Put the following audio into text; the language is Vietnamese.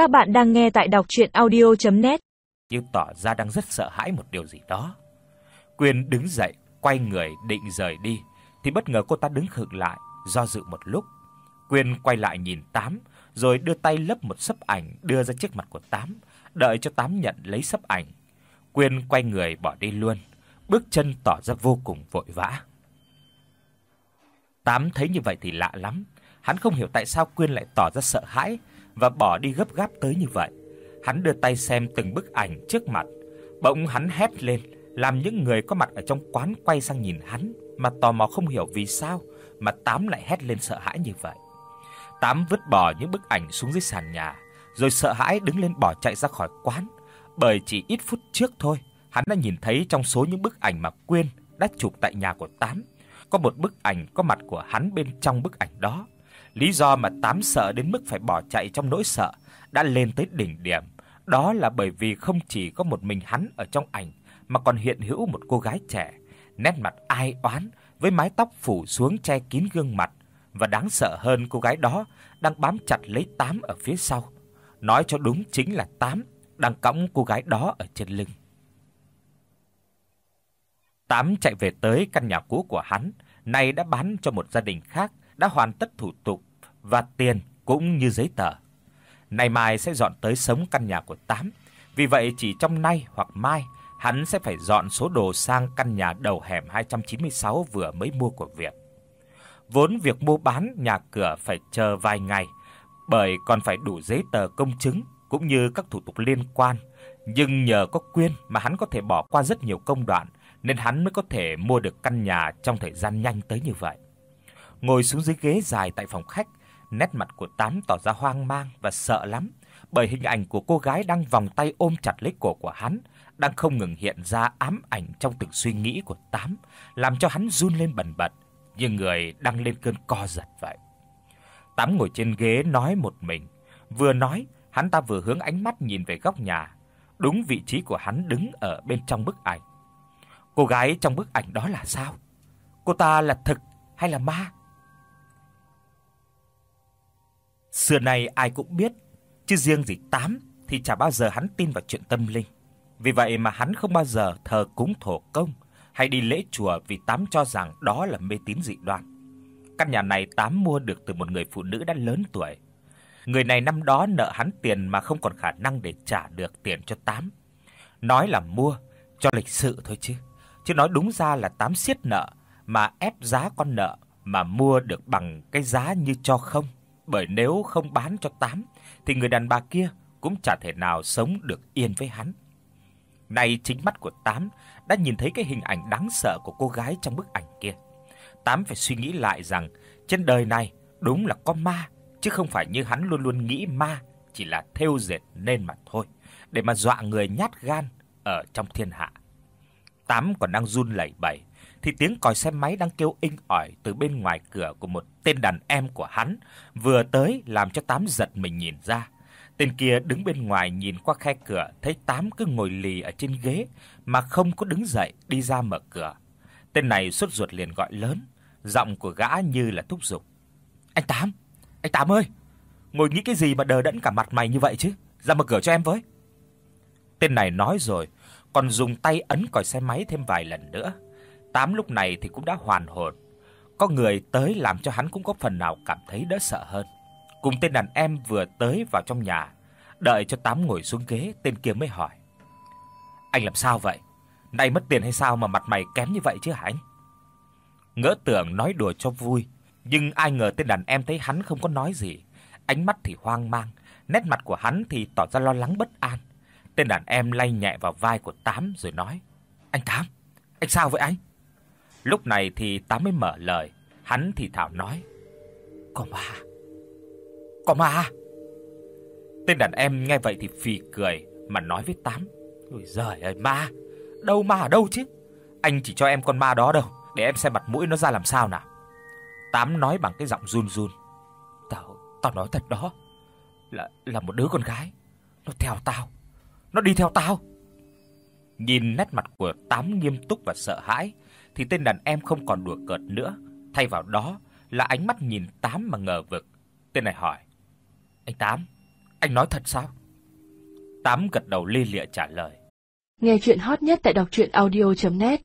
Các bạn đang nghe tại đọc audio net Như tỏ ra đang rất sợ hãi một điều gì đó. Quyên đứng dậy, quay người định rời đi thì bất ngờ cô ta đứng khựng lại, do dự một lúc. Quyên quay lại nhìn Tám, rồi đưa tay lấp một sấp ảnh đưa ra trước mặt của Tám, đợi cho Tám nhận lấy sấp ảnh. Quyên quay người bỏ đi luôn, bước chân tỏ ra vô cùng vội vã. Tám thấy như vậy thì lạ lắm, hắn không hiểu tại sao Quyên lại tỏ ra sợ hãi và bỏ đi gấp gáp tới như vậy. Hắn đưa tay xem từng bức ảnh trước mặt, bỗng hắn hét lên, làm những người có mặt ở trong quán quay sang nhìn hắn mà tò mò không hiểu vì sao mà Tám lại hét lên sợ hãi như vậy. Tám vứt bỏ những bức ảnh xuống dưới sàn nhà, rồi sợ hãi đứng lên bỏ chạy ra khỏi quán, bởi chỉ ít phút trước thôi, hắn đã nhìn thấy trong số những bức ảnh mà Quyên đã chụp tại nhà của Tám, có một bức ảnh có mặt của hắn bên trong bức ảnh đó. Lý do mà Tám sợ đến mức phải bỏ chạy trong nỗi sợ đã lên tới đỉnh điểm, đó là bởi vì không chỉ có một mình hắn ở trong ảnh mà còn hiện hữu một cô gái trẻ, nét mặt ai oán với mái tóc phủ xuống che kín gương mặt và đáng sợ hơn cô gái đó đang bám chặt lấy Tám ở phía sau. Nói cho đúng chính là Tám đang cõng cô gái đó ở trên lưng. Tám chạy về tới căn nhà cũ của hắn, nay đã bán cho một gia đình khác, đã hoàn tất thủ tục và tiền cũng như giấy tờ. Nay mai sẽ dọn tới sống căn nhà của Tám, vì vậy chỉ trong nay hoặc mai hắn sẽ phải dọn số đồ sang căn nhà đầu hẻm 296 vừa mới mua của Việt. Vốn việc mua bán nhà cửa phải chờ vài ngày, bởi còn phải đủ giấy tờ công chứng cũng như các thủ tục liên quan, nhưng nhờ có Quyên mà hắn có thể bỏ qua rất nhiều công đoạn nên hắn mới có thể mua được căn nhà trong thời gian nhanh tới như vậy. Ngồi xuống dưới ghế dài tại phòng khách, nét mặt của Tám tỏ ra hoang mang và sợ lắm, bởi hình ảnh của cô gái đang vòng tay ôm chặt lấy cổ của hắn đang không ngừng hiện ra ám ảnh trong từng suy nghĩ của Tám, làm cho hắn run lên bần bật, như người đang lên cơn co giật vậy. Tám ngồi trên ghế nói một mình, vừa nói, hắn ta vừa hướng ánh mắt nhìn về góc nhà, đúng vị trí của hắn đứng ở bên trong bức ảnh. Cô gái trong bức ảnh đó là sao? Cô ta là thực hay là ma? Xưa nay ai cũng biết, chứ riêng gì Tám thì chả bao giờ hắn tin vào chuyện tâm linh. Vì vậy mà hắn không bao giờ thờ cúng thổ công hay đi lễ chùa vì Tám cho rằng đó là mê tín dị đoan. Căn nhà này Tám mua được từ một người phụ nữ đã lớn tuổi. Người này năm đó nợ hắn tiền mà không còn khả năng để trả được tiền cho Tám. Nói là mua cho lịch sự thôi chứ. Chứ nói đúng ra là Tám siết nợ mà ép giá con nợ mà mua được bằng cái giá như cho không, bởi nếu không bán cho Tám thì người đàn bà kia cũng chả thể nào sống được yên với hắn. Nay chính mắt của Tám đã nhìn thấy cái hình ảnh đáng sợ của cô gái trong bức ảnh kia. Tám phải suy nghĩ lại rằng trên đời này đúng là có ma, chứ không phải như hắn luôn luôn nghĩ ma chỉ là thêu dệt nên mà thôi, để mà dọa người nhát gan ở trong thiên hạ. Tám còn đang run lẩy bẩy thì tiếng còi xe máy đang kêu inh ỏi từ bên ngoài cửa của một tên đàn em của hắn vừa tới làm cho Tám giật mình nhìn ra. Tên kia đứng bên ngoài nhìn qua khe cửa, thấy Tám cứ ngồi lì ở trên ghế mà không có đứng dậy đi ra mở cửa. Tên này sốt ruột liền gọi lớn, giọng của gã như là thúc giục. "Anh Tám, anh Tám ơi, ngồi nghĩ cái gì mà đờ đẫn cả mặt mày như vậy chứ, ra mở cửa cho em với." Tên này nói rồi, còn dùng tay ấn còi xe máy thêm vài lần nữa. Tám lúc này thì cũng đã hoàn hồn. Có người tới làm cho hắn cũng có phần nào cảm thấy đỡ sợ hơn. Cùng tên đàn em vừa tới vào trong nhà, đợi cho Tám ngồi xuống ghế, tên kia mới hỏi: "Anh làm sao vậy? Nay mất tiền hay sao mà mặt mày kém như vậy chứ hả anh?" Ngỡ tưởng nói đùa cho vui, nhưng ai ngờ tên đàn em thấy hắn không có nói gì, ánh mắt thì hoang mang, nét mặt của hắn thì tỏ ra lo lắng bất an. Tên đàn em lay nhẹ vào vai của Tám rồi nói: "Anh Tám, anh sao vậy anh?" Lúc này thì Tám mới mở lời, hắn thì thào nói: "Có ma." "Có ma?" Tên đàn em nghe vậy thì phì cười mà nói với Tám: "Ôi giời ơi ma, đâu ma ở đâu chứ? Anh chỉ cho em con ma đó đâu, để em xem mặt mũi nó ra làm sao nào." Tám nói bằng cái giọng run run: "Tao tao nói thật đó, là là một đứa con gái, nó theo tao, nó đi theo tao." Nhìn nét mặt của Tám nghiêm túc và sợ hãi, thì tên đàn em không còn đùa cợt nữa, thay vào đó là ánh mắt nhìn Tám mà ngờ vực. Tên này hỏi: "Anh Tám, Anh nói thật sao? Tám gật đầu lia lịa trả lời. Nghe chuyện hot nhất tại đọc audio net